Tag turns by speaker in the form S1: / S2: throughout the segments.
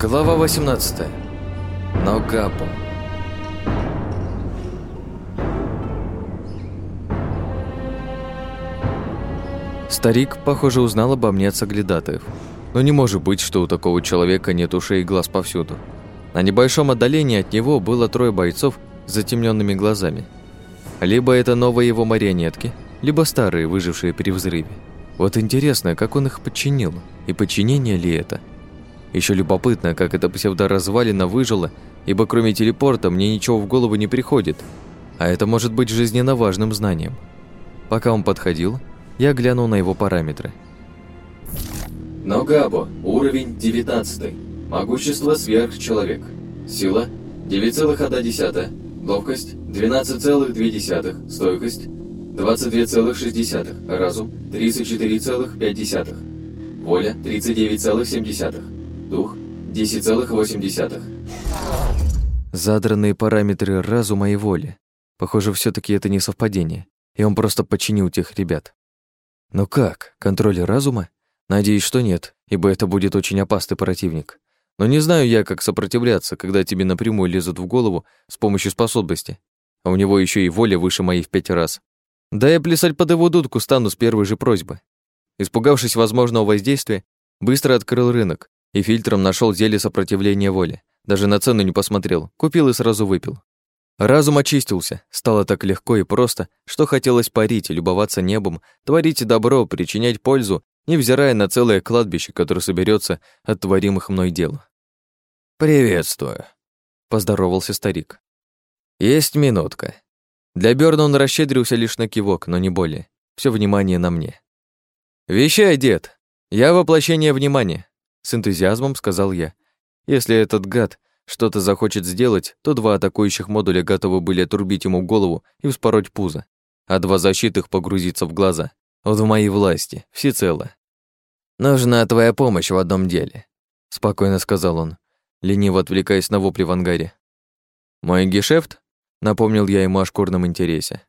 S1: Глава 18. Ногапо. Старик, похоже, узнал обо мне от соглядатаев. Но не может быть, что у такого человека нет ушей и глаз повсюду. На небольшом отдалении от него было трое бойцов с затемненными глазами. Либо это новые его марионетки, либо старые, выжившие при взрыве. Вот интересно, как он их подчинил, и подчинение ли это? Еще любопытно, как эта псевдоразвалина выжила, ибо кроме телепорта мне ничего в голову не приходит, а это может быть жизненно важным знанием. Пока он подходил, я глянул на его параметры.
S2: Ногабо, уровень 19. Могущество сверхчеловек. Сила 9,1. Ловкость 12,2. Стойкость 22,6. Разум 34,5. Воля 39,7. Дух 10,8.
S1: Задранные параметры разума и воли. Похоже, все таки это не совпадение, и он просто подчинил тех ребят. Но как? Контроль разума? Надеюсь, что нет, ибо это будет очень опасный противник. Но не знаю я, как сопротивляться, когда тебе напрямую лезут в голову с помощью способности. А у него еще и воля выше моей в пять раз. Да я плясать под его дудку стану с первой же просьбы. Испугавшись возможного воздействия, быстро открыл рынок и фильтром нашел зелье сопротивления воли. Даже на цену не посмотрел, купил и сразу выпил. Разум очистился, стало так легко и просто, что хотелось парить, любоваться небом, творить добро, причинять пользу, невзирая на целое кладбище, которое соберется от творимых мной дел. «Приветствую», — поздоровался старик. «Есть минутка». Для Бёрна он расщедрился лишь на кивок, но не более. Все внимание на мне. «Вещай, дед! Я воплощение внимания!» С энтузиазмом сказал я. «Если этот гад что-то захочет сделать, то два атакующих модуля готовы были отрубить ему голову и вспороть пузо, а два защитных погрузиться в глаза. Вот в моей власти, всецело. «Нужна твоя помощь в одном деле», — спокойно сказал он, лениво отвлекаясь на вопли в ангаре. «Мой гешефт?» — напомнил я ему о шкурном интересе.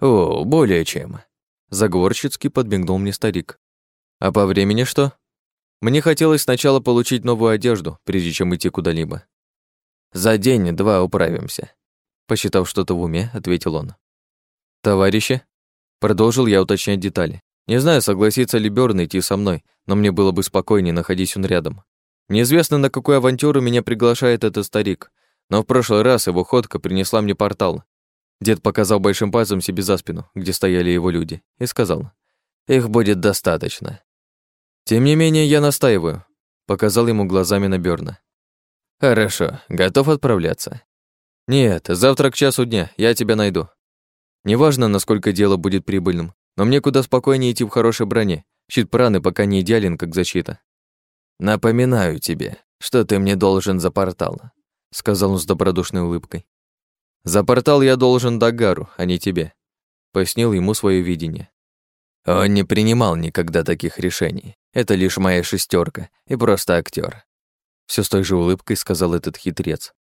S1: «О, более чем», — заговорщицки подмигнул мне старик. «А по времени что?» Мне хотелось сначала получить новую одежду, прежде чем идти куда-либо. За день-два управимся. Посчитав что-то в уме, ответил он. Товарищи? Продолжил я уточнять детали. Не знаю, согласится ли Бёрн идти со мной, но мне было бы спокойнее, находясь он рядом. Неизвестно, на какую авантюру меня приглашает этот старик, но в прошлый раз его ходка принесла мне портал. Дед показал большим пальцем себе за спину, где стояли его люди, и сказал, «Их будет достаточно». Тем не менее, я настаиваю, показал ему глазами на Бёрна. Хорошо, готов отправляться. Нет, завтра к часу дня, я тебя найду. Неважно, насколько дело будет прибыльным, но мне куда спокойнее идти в хорошей броне. Щит праны пока не идеален, как защита. Напоминаю тебе, что ты мне должен за портал, сказал он с добродушной улыбкой. За портал я должен Дагару, а не тебе, пояснил ему свое видение. Он не принимал никогда таких решений. Это лишь моя шестерка и просто актер. Все с той же улыбкой сказал этот хитрец.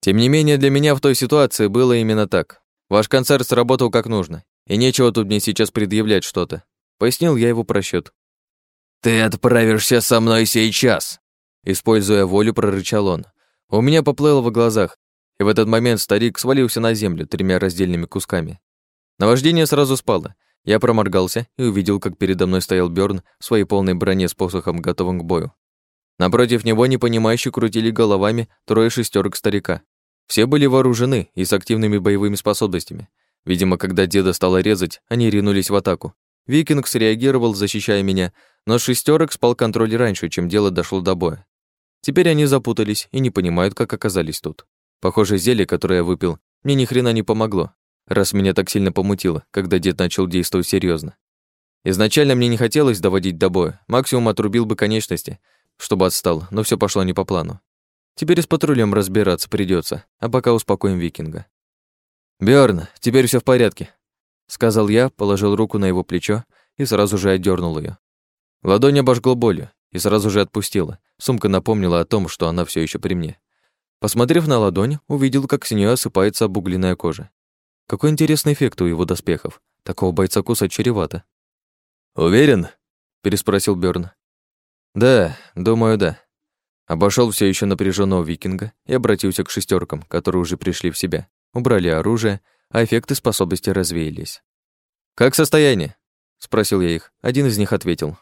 S1: Тем не менее, для меня в той ситуации было именно так. Ваш концерт сработал как нужно, и нечего тут мне сейчас предъявлять что-то. Пояснил я его просчет. «Ты отправишься со мной сейчас!» Используя волю, прорычал он. У меня поплыло в глазах, и в этот момент старик свалился на землю тремя раздельными кусками. Наваждение сразу спало. Я проморгался и увидел, как передо мной стоял Бёрн в своей полной броне с посохом, готовым к бою. Напротив него непонимающе крутили головами трое шестерок старика. Все были вооружены и с активными боевыми способностями. Видимо, когда деда стало резать, они ринулись в атаку. Викинг среагировал, защищая меня, но шестерок спал контроль раньше, чем дело дошло до боя. Теперь они запутались и не понимают, как оказались тут. Похоже, зелье, которое я выпил, мне ни хрена не помогло, раз меня так сильно помутило, когда дед начал действовать серьезно. Изначально мне не хотелось доводить до боя, максимум отрубил бы конечности, чтобы отстал, но все пошло не по плану. Теперь с патрулем разбираться придется, а пока успокоим викинга. Бjörn, теперь все в порядке, сказал я, положил руку на его плечо и сразу же отдернул ее. Ладонь обожгло болью и сразу же отпустила. Сумка напомнила о том, что она все еще при мне. Посмотрев на ладонь, увидел, как с нее осыпается обугленная кожа. Какой интересный эффект у его доспехов. Такого бойца кусать чревато. «Уверен?» — переспросил Бёрн. «Да, думаю, да». Обошел все еще напряженного викинга и обратился к шестеркам, которые уже пришли в себя, убрали оружие, а эффекты способности развеялись. «Как состояние?» — спросил я их. Один из них ответил.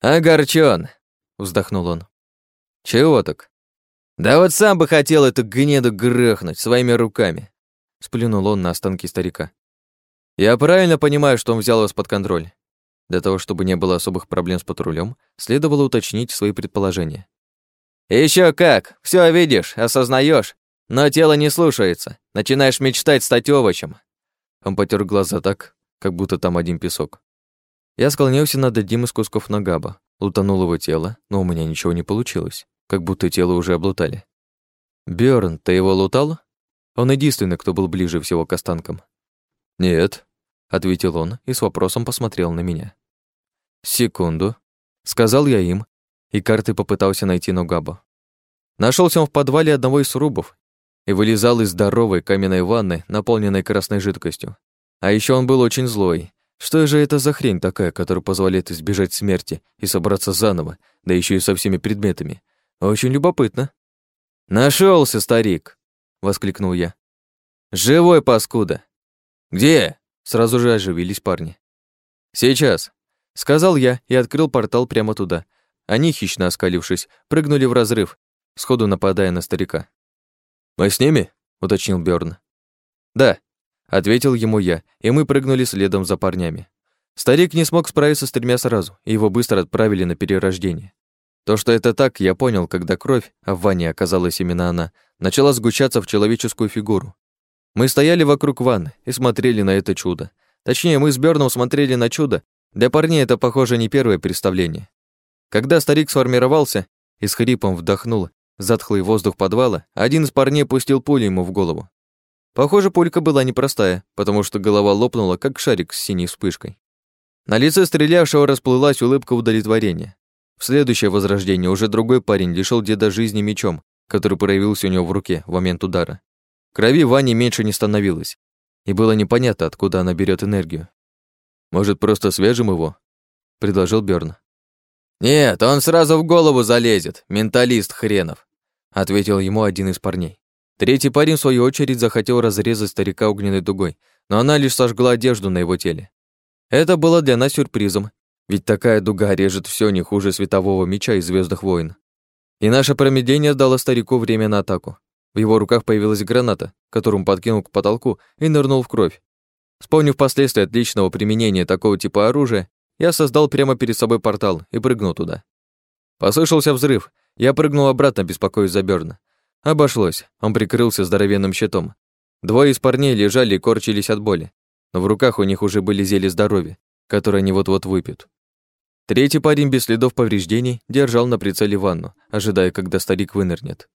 S1: «Огорчён!» — вздохнул он. «Чего так?» «Да вот сам бы хотел эту гнеду грохнуть своими руками!» — сплюнул он на останки старика. «Я правильно понимаю, что он взял вас под контроль?» Для того, чтобы не было особых проблем с патрулем, следовало уточнить свои предположения. Еще как! Все видишь, осознаешь, но тело не слушается. Начинаешь мечтать стать овощем. Он потер глаза так, как будто там один песок. Я склонился над одним из кусков нагаба, лутанул его тело, но у меня ничего не получилось, как будто тело уже облутали. Бjörn, ты его лутал? Он единственный, кто был ближе всего к останкам. Нет, ответил он и с вопросом посмотрел на меня. Секунду, сказал я им, и карты попытался найти Ногаба. Нашелся он в подвале одного из срубов и вылезал из здоровой каменной ванны, наполненной красной жидкостью. А еще он был очень злой. Что же это за хрень такая, которая позволяет избежать смерти и собраться заново, да еще и со всеми предметами? Очень любопытно. Нашелся, старик!» — воскликнул я. «Живой паскуда!» «Где?» — сразу же оживились парни. «Сейчас!» — сказал я и открыл портал прямо туда. Они, хищно оскалившись, прыгнули в разрыв, сходу нападая на старика. «Мы с ними?» — уточнил Бёрн. «Да», — ответил ему я, и мы прыгнули следом за парнями. Старик не смог справиться с тремя сразу, и его быстро отправили на перерождение. То, что это так, я понял, когда кровь, в ванне оказалась именно она, начала сгущаться в человеческую фигуру. Мы стояли вокруг ванны и смотрели на это чудо. Точнее, мы с Бёрном смотрели на чудо. Для парней это, похоже, не первое представление. Когда старик сформировался и с хрипом вдохнул затхлый воздух подвала, один из парней пустил пулю ему в голову. Похоже, пулька была непростая, потому что голова лопнула, как шарик с синей вспышкой. На лице стрелявшего расплылась улыбка удовлетворения. В следующее возрождение уже другой парень лишил деда жизни мечом, который проявился у него в руке в момент удара. Крови Вани меньше не становилось, и было непонятно, откуда она берет энергию. «Может, просто свяжем его?» — предложил Бёрн. «Нет, он сразу в голову залезет, менталист хренов», ответил ему один из парней. Третий парень, в свою очередь, захотел разрезать старика огненной дугой, но она лишь сожгла одежду на его теле. Это было для нас сюрпризом, ведь такая дуга режет все не хуже светового меча из Звездных войн. И наше промедление дало старику время на атаку. В его руках появилась граната, которую он подкинул к потолку и нырнул в кровь. Вспомнив последствия отличного применения такого типа оружия, я создал прямо перед собой портал и прыгнул туда. Послышался взрыв. Я прыгнул обратно, беспокоясь за Бёрна. Обошлось. Он прикрылся здоровенным щитом. Двое из парней лежали и корчились от боли, но в руках у них уже были зелья здоровья, которые они вот-вот выпьют. Третий парень без следов повреждений держал на прицеле ванну, ожидая, когда старик вынырнет.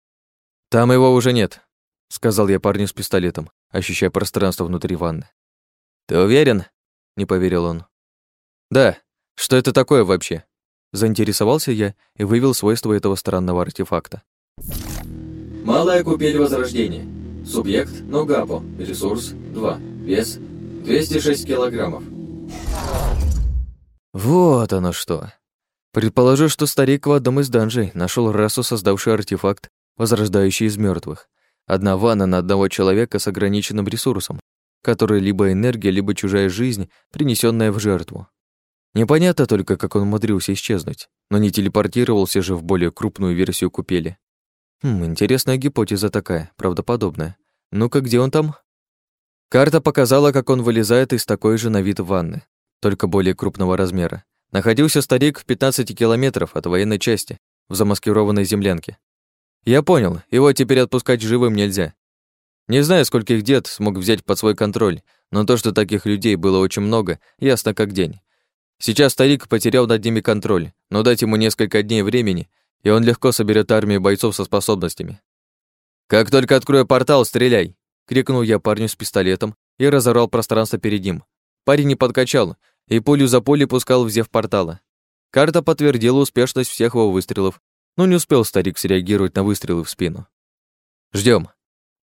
S1: «Там его уже нет», — сказал я парню с пистолетом, ощущая пространство внутри ванны. «Ты уверен?» — не поверил он. «Да, что это такое вообще?» Заинтересовался я и вывел свойства этого странного артефакта.
S2: Малая купель Возрождения. Субъект – Ногапо. Ресурс – 2. Вес – 206 килограммов.
S1: Вот оно что. Предположу, что старик в одном из данжей нашел расу, создавший артефакт, возрождающий из мертвых. Одна ванна на одного человека с ограниченным ресурсом, который либо энергия, либо чужая жизнь, принесенная в жертву. Непонятно только, как он умудрился исчезнуть, но не телепортировался же в более крупную версию купели. Хм, интересная гипотеза такая, правдоподобная. Ну-ка, где он там? Карта показала, как он вылезает из такой же на вид ванны, только более крупного размера. Находился старик в 15 километров от военной части, в замаскированной землянке. Я понял, его теперь отпускать живым нельзя. Не знаю, скольких дед смог взять под свой контроль, но то, что таких людей было очень много, ясно как день. Сейчас старик потерял над ними контроль, но дать ему несколько дней времени, и он легко соберет армию бойцов со способностями. «Как только открою портал, стреляй!» — крикнул я парню с пистолетом и разорвал пространство перед ним. Парень не подкачал, и пулю за пулей пускал в зев портала. Карта подтвердила успешность всех его выстрелов, но не успел старик среагировать на выстрелы в спину. Ждем,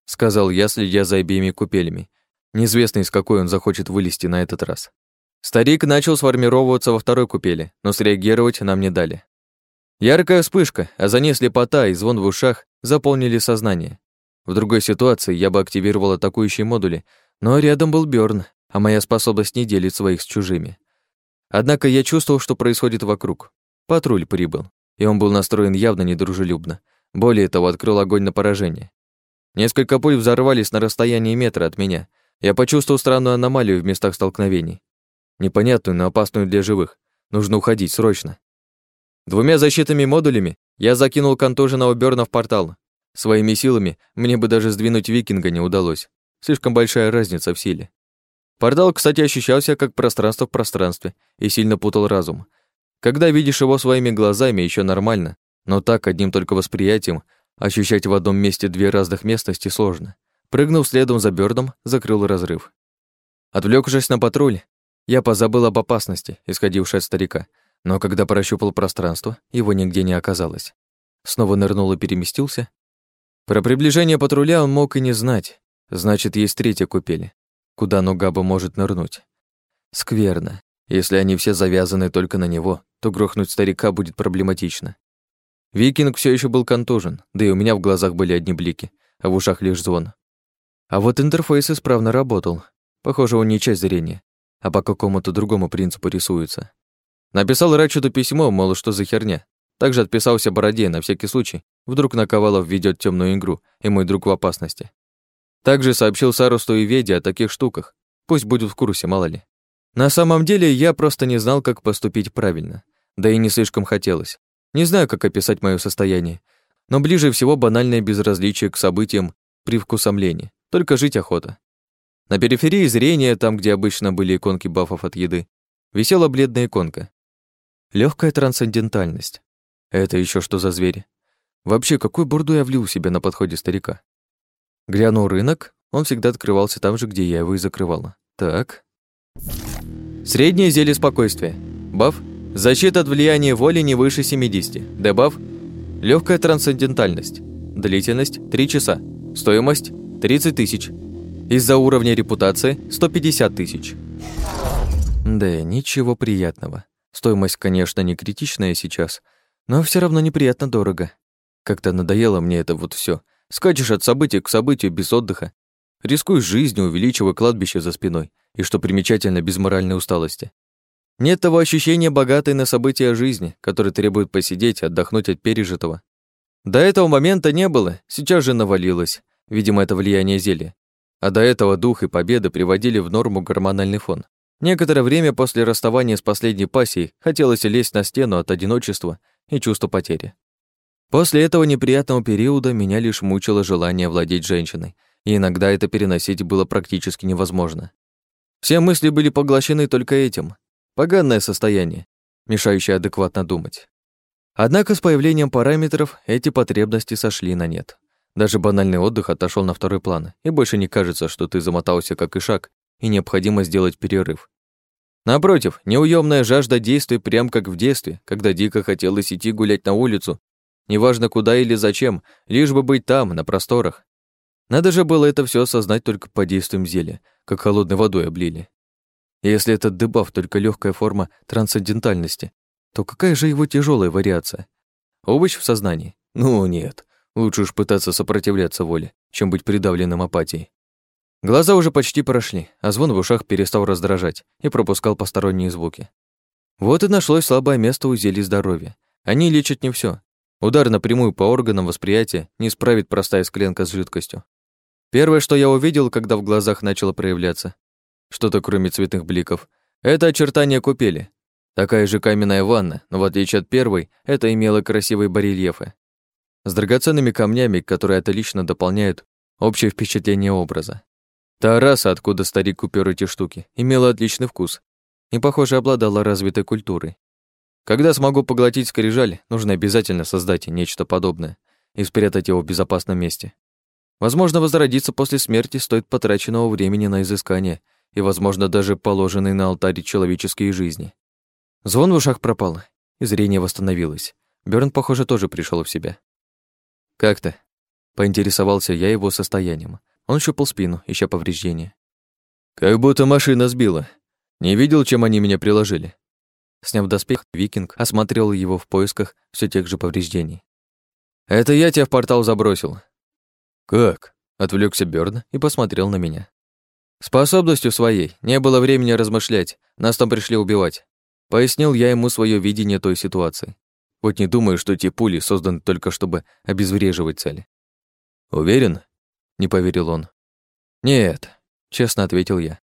S1: сказал я, следя за обеими купелями. Неизвестно, из какой он захочет вылезти на этот раз. Старик начал сформировываться во второй купели, но среагировать нам не дали. Яркая вспышка, а за ней слепота и звон в ушах заполнили сознание. В другой ситуации я бы активировал атакующие модули, но рядом был Бёрн, а моя способность не делить своих с чужими. Однако я чувствовал, что происходит вокруг. Патруль прибыл, и он был настроен явно недружелюбно. Более того, открыл огонь на поражение. Несколько пуль взорвались на расстоянии метра от меня. Я почувствовал странную аномалию в местах столкновений. Непонятную, но опасную для живых. Нужно уходить срочно. Двумя защитными модулями я закинул контуженного Бёрна в портал. Своими силами мне бы даже сдвинуть викинга не удалось. Слишком большая разница в силе. Портал, кстати, ощущался как пространство в пространстве и сильно путал разум. Когда видишь его своими глазами, еще нормально, но так, одним только восприятием, ощущать в одном месте две разных местности сложно. Прыгнув следом за Бёрдом, закрыл разрыв. Отвлекшись на патруль, я позабыл об опасности, исходившей от старика, но когда прощупал пространство, его нигде не оказалось. Снова нырнул и переместился. Про приближение патруля он мог и не знать. Значит, есть третья купель, куда Нугаба может нырнуть. Скверно. Если они все завязаны только на него, то грохнуть старика будет проблематично. Викинг все еще был контужен, да и у меня в глазах были одни блики, а в ушах лишь звон. А вот интерфейс исправно работал. Похоже, он не часть зрения, а по какому-то другому принципу рисуется. Написал Рачуду письмо, мол, что за херня. Также отписался Бороде на всякий случай. Вдруг Наковалов ведет темную игру, и мой друг в опасности. Также сообщил Сарусту и Веде о таких штуках. Пусть будут в курсе, мало ли. На самом деле, я просто не знал, как поступить правильно. Да и не слишком хотелось. Не знаю, как описать мое состояние. Но ближе всего банальное безразличие к событиям, привкусом лени. Только жить охота. На периферии зрения, там, где обычно были иконки бафов от еды, висела бледная иконка. Легкая трансцендентальность. Это еще что за звери? Вообще, какой бурду я влил в себя на подходе старика? Глянул рынок, он всегда открывался там же, где я его и закрывала. Так. Среднее зелье спокойствия. Баф. Защита от влияния воли не выше 70. Дебаф. Легкая трансцендентальность. Длительность 3 часа. Стоимость 30 тысяч. Из-за уровня репутации 150 тысяч. Да, ничего приятного. Стоимость, конечно, не критичная сейчас, но все равно неприятно дорого. Как-то надоело мне это вот все. Скачешь от события к событию без отдыха. Рискуешь жизнью, увеличивая кладбище за спиной. И, что примечательно, без моральной усталости. Нет того ощущения богатой на события жизни, который требует посидеть, отдохнуть от пережитого. До этого момента не было, сейчас же навалилось. Видимо, это влияние зелья. А до этого дух и победа приводили в норму гормональный фон. Некоторое время после расставания с последней пассией хотелось лезть на стену от одиночества и чувства потери. После этого неприятного периода меня лишь мучило желание владеть женщиной, и иногда это переносить было практически невозможно. Все мысли были поглощены только этим. Поганное состояние, мешающее адекватно думать. Однако с появлением параметров эти потребности сошли на нет. Даже банальный отдых отошел на второй план, и больше не кажется, что ты замотался как и шаг, и необходимо сделать перерыв. Напротив, неуемная жажда действий прям как в детстве, когда дико хотелось идти гулять на улицу, неважно куда или зачем, лишь бы быть там, на просторах. Надо же было это все осознать только по действиям зелья, как холодной водой облили. Если этот дебаф только легкая форма трансцендентальности, то какая же его тяжелая вариация? Овощ в сознании? Ну нет, лучше уж пытаться сопротивляться воле, чем быть придавленным апатией. Глаза уже почти прошли, а звон в ушах перестал раздражать и пропускал посторонние звуки. Вот и нашлось слабое место у зелий здоровья. Они лечат не все. Удар напрямую по органам восприятия не справит простая склянка с жидкостью. Первое, что я увидел, когда в глазах начало проявляться, что-то кроме цветных бликов, это очертание купели. Такая же каменная ванна, но в отличие от первой, это имело красивые барельефы. С драгоценными камнями, которые отлично дополняют общее впечатление образа. Та раса, откуда старик купил эти штуки, имела отличный вкус и, похоже, обладала развитой культурой. Когда смогу поглотить скрижаль, нужно обязательно создать нечто подобное и спрятать его в безопасном месте. Возможно, возродиться после смерти стоит потраченного времени на изыскание и, возможно, даже положенной на алтарь человеческие жизни. Звон в ушах пропал, и зрение восстановилось. Бёрн, похоже, тоже пришел в себя. «Как то Поинтересовался я его состоянием. Он щупал спину, ища повреждения. «Как будто машина сбила. Не видел, чем они меня приложили?» Сняв доспех, викинг осмотрел его в поисках все тех же повреждений. «Это я тебя в портал забросил». «Как?» — отвлекся Бёрн и посмотрел на меня. «Способностью своей. Не было времени размышлять. Нас там пришли убивать». Пояснил я ему свое видение той ситуации. Вот не думаю, что эти пули созданы только чтобы обезвреживать цели. «Уверен?» — не поверил он. «Нет», — честно ответил я.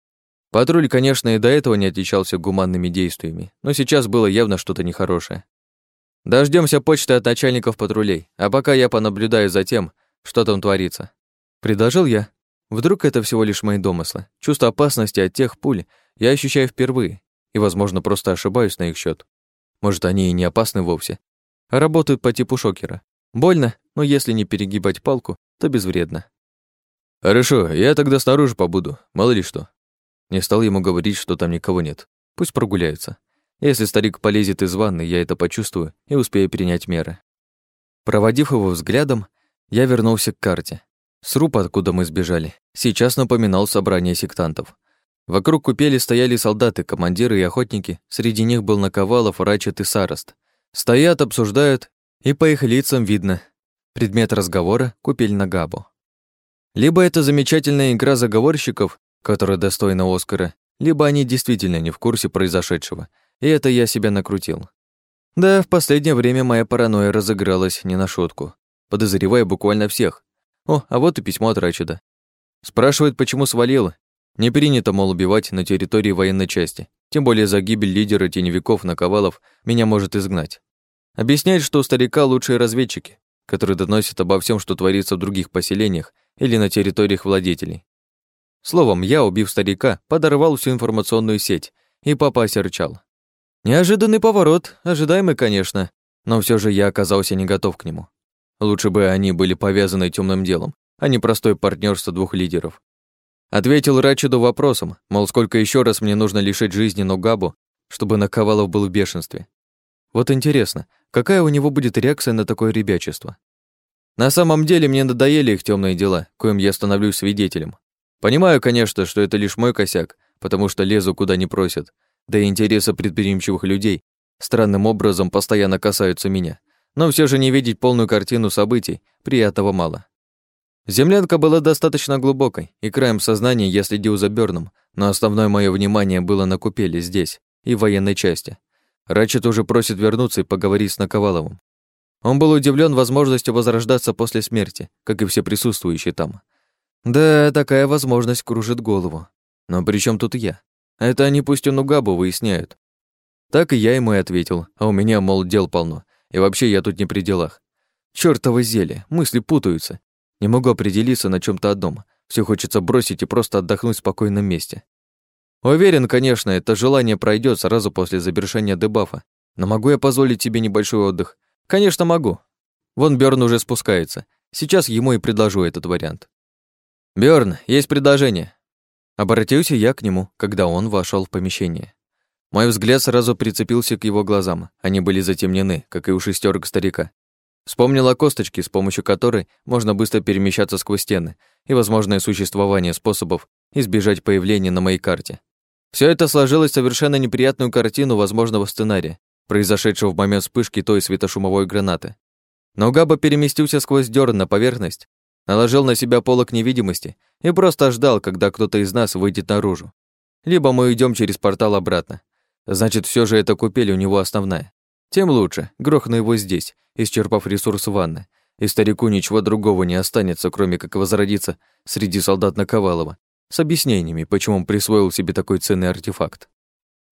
S1: Патруль, конечно, и до этого не отличался гуманными действиями, но сейчас было явно что-то нехорошее. Дождемся почты от начальников патрулей, а пока я понаблюдаю за тем, что там творится. Предложил я. Вдруг это всего лишь мои домыслы. Чувство опасности от тех пуль я ощущаю впервые, и, возможно, просто ошибаюсь на их счет. Может, они и не опасны вовсе, а работают по типу шокера. Больно, но если не перегибать палку, то безвредно. Хорошо, я тогда снаружи побуду, мало ли что. Не стал ему говорить, что там никого нет. Пусть прогуляются. Если старик полезет из ванны, я это почувствую и успею принять меры. Проводив его взглядом, я вернулся к карте. Сруб, откуда мы сбежали, сейчас напоминал собрание сектантов. Вокруг купели стояли солдаты, командиры и охотники, среди них был Наковалов, Рачет и Сарост. Стоят, обсуждают, и по их лицам видно. Предмет разговора — купель на Габу. Либо это замечательная игра заговорщиков, которая достойна Оскара, либо они действительно не в курсе произошедшего, и это я себя накрутил. Да, в последнее время моя паранойя разыгралась не на шутку, подозревая буквально всех. О, а вот и письмо от Рачеда. Спрашивает, почему свалил. Не принято, мол, убивать на территории военной части. Тем более за гибель лидера теневиков Наковалов меня может изгнать. Объясняет, что у старика лучшие разведчики, которые доносят обо всем, что творится в других поселениях или на территориях владетелей. Словом, я, убив старика, подорвал всю информационную сеть, и папа осерчал. Неожиданный поворот, ожидаемый, конечно, но все же я оказался не готов к нему. Лучше бы они были повязаны темным делом, а не простое партнерство двух лидеров. Ответил Рачиду вопросом, мол, сколько еще раз мне нужно лишить жизни Ногабу, чтобы Наковалов был в бешенстве. Вот интересно, какая у него будет реакция на такое ребячество? На самом деле мне надоели их темные дела, коим я становлюсь свидетелем. Понимаю, конечно, что это лишь мой косяк, потому что лезу куда не просят, да и интересы предприимчивых людей странным образом постоянно касаются меня. Но все же не видеть полную картину событий приятного мало. Землянка была достаточно глубокой, и краем сознания я следил за Бёрном, но основное мое внимание было на купели здесь и в военной части. Рачет уже просит вернуться и поговорить с Наковаловым. Он был удивлен возможностью возрождаться после смерти, как и все присутствующие там. Да, такая возможность кружит голову. Но при чем тут я? Это они пусть у Нугабу выясняют. Так и я ему и ответил, а у меня, мол, дел полно. И вообще я тут не при делах. Чёртово зелье, мысли путаются. Не могу определиться на чем то одном. Все хочется бросить и просто отдохнуть в спокойном месте. Уверен, конечно, это желание пройдет сразу после завершения дебафа. Но могу я позволить себе небольшой отдых? Конечно, могу. Вон Бёрн уже спускается. Сейчас ему и предложу этот вариант. Бjorn, есть предложение. Обратился я к нему, когда он вошел в помещение. Мой взгляд сразу прицепился к его глазам. Они были затемнены, как и у шестерок старика. Вспомнил о косточке, с помощью которой можно быстро перемещаться сквозь стены, и возможное существование способов избежать появления на моей карте. Все это сложилось в совершенно неприятную картину возможного сценария, произошедшего в момент вспышки той светошумовой гранаты. Но Габа переместился сквозь дёрн на поверхность, наложил на себя полок невидимости и просто ждал, когда кто-то из нас выйдет наружу. Либо мы уйдем через портал обратно. Значит, все же эта купель у него основная. Тем лучше, грохну его здесь, исчерпав ресурс ванны, и старику ничего другого не останется, кроме как возродиться среди солдат Наковалова, с объяснениями, почему он присвоил себе такой ценный артефакт.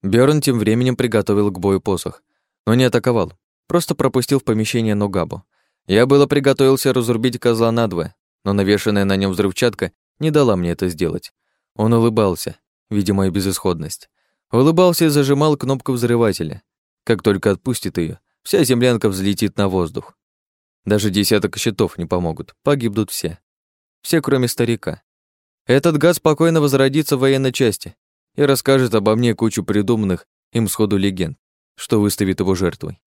S1: Бёрн тем временем приготовил к бою посох, но не атаковал, просто пропустил в помещение Ногабу. Я было приготовился разрубить козла надвое, но навешенная на нем взрывчатка не дала мне это сделать. Он улыбался, видя мою безысходность. Улыбался и зажимал кнопку взрывателя. Как только отпустит ее, вся землянка взлетит на воздух. Даже десяток щитов не помогут, погибнут все. Все, кроме старика. Этот гад спокойно возродится в военной части и расскажет обо мне кучу придуманных им сходу легенд, что выставит его жертвой.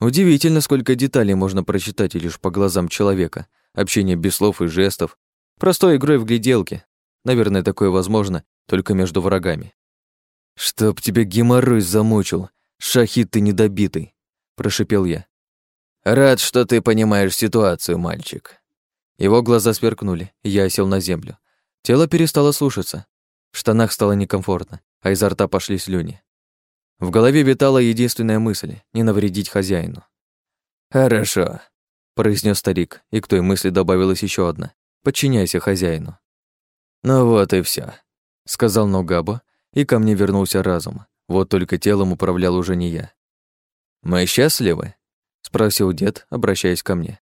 S1: Удивительно, сколько деталей можно прочитать лишь по глазам человека, общение без слов и жестов, простой игрой в гляделки. Наверное, такое возможно только между врагами. «Чтоб тебя геморрой замучил, «Шахид, ты недобитый!» – прошипел я.
S2: «Рад, что ты понимаешь ситуацию, мальчик».
S1: Его глаза сверкнули, я сел на землю. Тело перестало слушаться. В штанах стало некомфортно, а изо рта пошли слюни. В голове витала единственная мысль — не навредить хозяину.
S2: «Хорошо», —
S1: произнес старик, и к той мысли добавилась еще одна. «Подчиняйся хозяину».
S2: «Ну вот и все,
S1: сказал Ногабо, и ко мне вернулся разум. Вот только телом управлял уже не я.
S2: «Мы счастливы?»
S1: — спросил дед, обращаясь ко мне.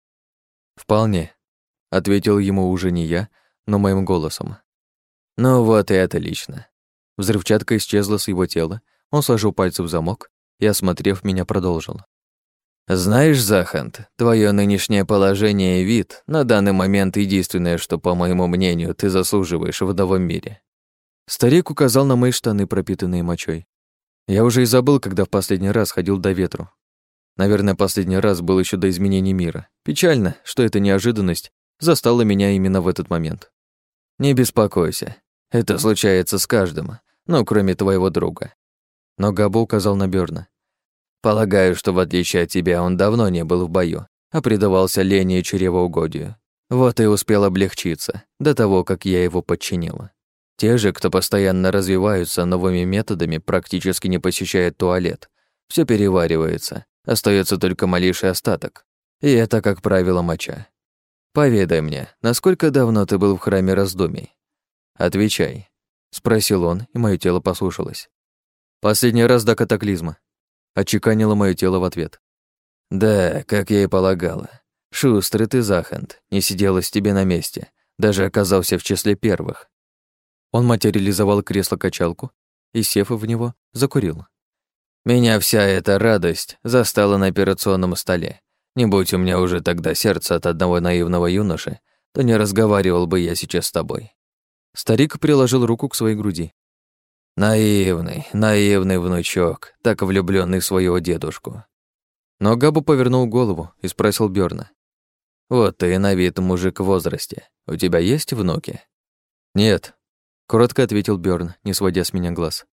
S1: «Вполне», — ответил ему уже не я, но моим голосом.
S2: «Ну вот и отлично».
S1: Взрывчатка исчезла с его тела, он сложил пальцы в замок и, осмотрев меня, продолжил.
S2: «Знаешь, Захант, твое нынешнее положение и вид на данный момент единственное, что, по моему мнению, ты заслуживаешь в новом мире».
S1: Старик указал на мои штаны, пропитанные мочой. Я уже и забыл, когда в последний раз ходил до ветру. Наверное, последний раз был еще до изменений мира. Печально, что эта неожиданность застала меня именно в этот момент.
S2: «Не беспокойся, это случается с каждым, ну, кроме твоего друга
S1: но Габо указал на Бёрна.
S2: «Полагаю, что в отличие от тебя он давно не был в бою, а предавался лени и чревоугодию. Вот и успел облегчиться до того, как я его подчинила. Те же, кто постоянно развиваются новыми методами, практически не посещает туалет. Все переваривается, остается только малейший остаток. И это, как правило, моча. Поведай мне, насколько давно ты был в храме раздумий? Отвечай, спросил он, и мое тело послушалось.
S1: Последний раз до катаклизма. Отчеканило мое тело в ответ.
S2: Да, как я и полагала. Шустрый ты, Захант, не сиделась тебе на месте, даже оказался в числе первых.
S1: Он материализовал кресло-качалку и, сев в него, закурил.
S2: Меня вся эта радость застала на операционном столе. Не будь у меня уже тогда сердце от одного наивного юноши, то не разговаривал бы я сейчас с тобой.
S1: Старик приложил руку к своей груди.
S2: Наивный, наивный внучок, так влюбленный в своего дедушку.
S1: Но Габу повернул голову и спросил Бёрна.
S2: «Вот ты на вид мужик в возрасте. У тебя есть внуки?»
S1: «Нет», — коротко ответил Бёрн, не сводя с меня глаз.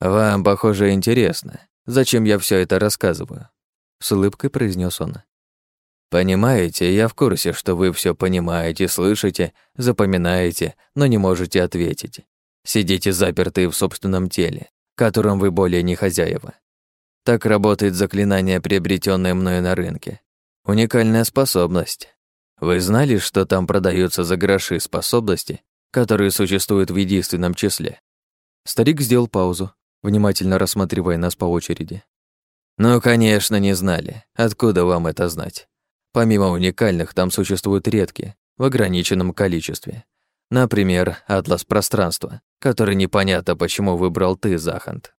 S2: «Вам, похоже, интересно. Зачем я все это рассказываю?»
S1: С улыбкой произнес он.
S2: «Понимаете, я в курсе, что вы все понимаете, слышите, запоминаете, но не можете ответить. Сидите запертые в собственном теле, которым вы более не хозяева. Так работает заклинание, приобретенное мною на рынке. Уникальная способность. Вы знали, что там продаются за гроши способности, которые существуют в единственном числе?
S1: Старик сделал паузу, внимательно рассматривая нас по очереди.
S2: Ну, конечно, не знали. Откуда вам это знать? Помимо уникальных, там существуют редкие, в ограниченном количестве. Например, атлас пространства, который непонятно почему выбрал ты, Захант.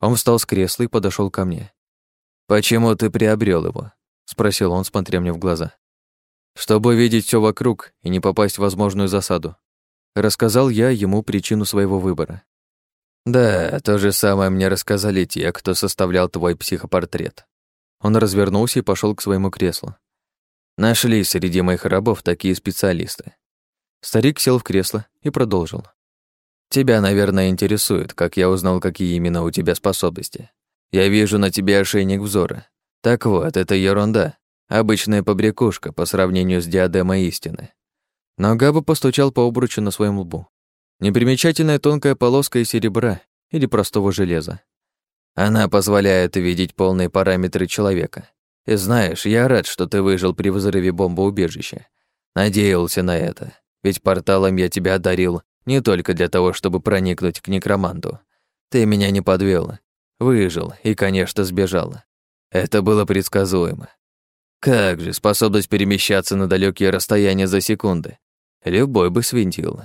S1: Он встал с кресла и подошел ко мне.
S2: «Почему ты приобрел его?» — спросил он, смотря мне в глаза.
S1: «Чтобы видеть все вокруг и не попасть в возможную засаду». Рассказал я ему причину своего выбора.
S2: «Да, то же самое мне рассказали те, кто составлял твой психопортрет».
S1: Он развернулся и пошел к своему креслу.
S2: Нашли среди моих рабов такие специалисты.
S1: Старик сел в кресло и продолжил.
S2: «Тебя, наверное, интересует, как я узнал, какие именно у тебя способности. Я вижу на тебе ошейник взора. Так вот, это ерунда. Обычная побрякушка по сравнению с диадемой истины».
S1: Но Габа постучал по обручу на своем лбу. Непримечательная тонкая полоска из серебра или простого железа.
S2: Она позволяет видеть полные параметры человека. И знаешь, я рад, что ты выжил при взрыве бомбоубежища. Надеялся на это. Ведь порталом я тебя одарил не только для того, чтобы проникнуть к некроманту. Ты меня не подвел, выжил и, конечно, сбежал. Это было предсказуемо. Как же, способность перемещаться на далекие расстояния за секунды. Любой бы свинтил.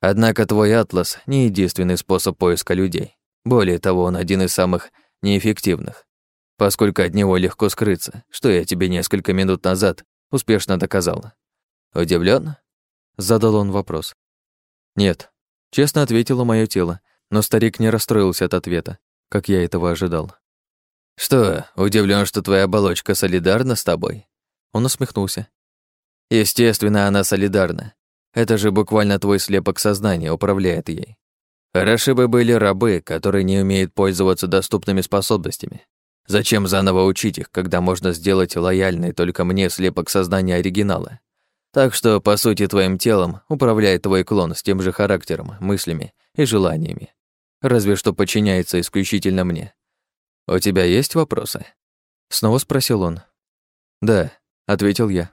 S2: Однако твой атлас не единственный способ поиска людей. Более того, он один из самых неэффективных, поскольку от него легко скрыться, что я тебе несколько минут назад успешно доказал. Удивлен?
S1: Задал он вопрос. Нет, честно ответило мое тело, но старик не расстроился от ответа, как я этого ожидал.
S2: «Что, удивлен, что твоя оболочка солидарна с тобой?»
S1: Он усмехнулся.
S2: «Естественно, она солидарна. Это же буквально твой слепок сознания управляет ей. Хороши бы были рабы, которые не умеют пользоваться доступными способностями. Зачем заново учить их, когда можно сделать лояльный только мне слепок сознания оригинала? Так что, по сути, твоим телом управляет твой клон с тем же характером, мыслями и желаниями. Разве что подчиняется исключительно мне. У тебя есть вопросы? Снова спросил он. Да, ответил я.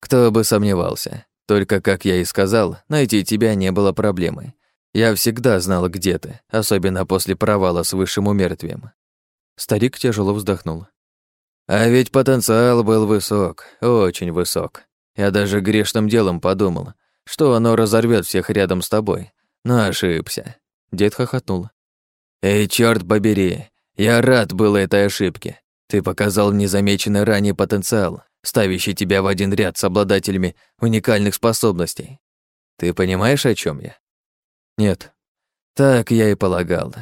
S2: Кто бы сомневался. Только, как я и сказал, найти тебя не было проблемы. Я всегда знал, где ты, особенно после провала с высшим умертвием. Старик тяжело вздохнул. А ведь потенциал был высок, очень высок. Я даже грешным делом подумал, что оно разорвет всех рядом с тобой, но ошибся. Дед хохотнул. Эй, черт побери, я рад был этой ошибке. Ты показал незамеченный ранее потенциал, ставящий тебя в один ряд с обладателями уникальных способностей. Ты понимаешь, о чем я? Нет. Так я и полагал.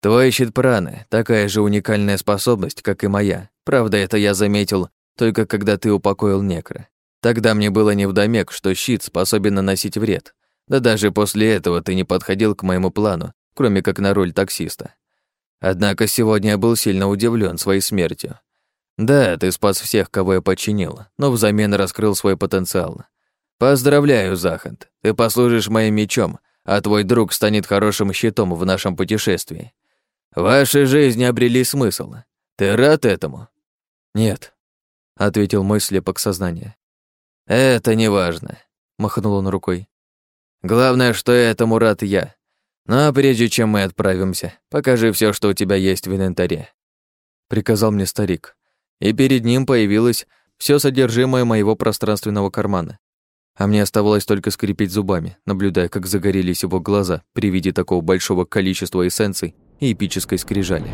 S2: Твой щит праны — такая же уникальная способность, как и моя. Правда, это я заметил только когда ты упокоил некро. Тогда мне было невдомек, что щит способен наносить вред. Да даже после этого ты не подходил к моему плану, кроме как на роль таксиста. Однако сегодня я был сильно удивлен своей смертью. Да, ты спас всех, кого я подчинил, но взамен раскрыл свой потенциал. Поздравляю, Захант. Ты послужишь моим мечом, а твой друг станет хорошим щитом в нашем путешествии. Ваши жизни обрели смысл. Ты рад этому? Нет, ответил мой слепок сознания. Это не важно, махнул он рукой. Главное, что этому рад я. Но прежде чем мы отправимся, покажи все, что у тебя есть в инвентаре. Приказал мне старик и перед ним появилось все содержимое моего пространственного кармана. А мне оставалось только скрипеть зубами, наблюдая, как загорелись его глаза при виде такого большого количества эссенций и эпической скрижали.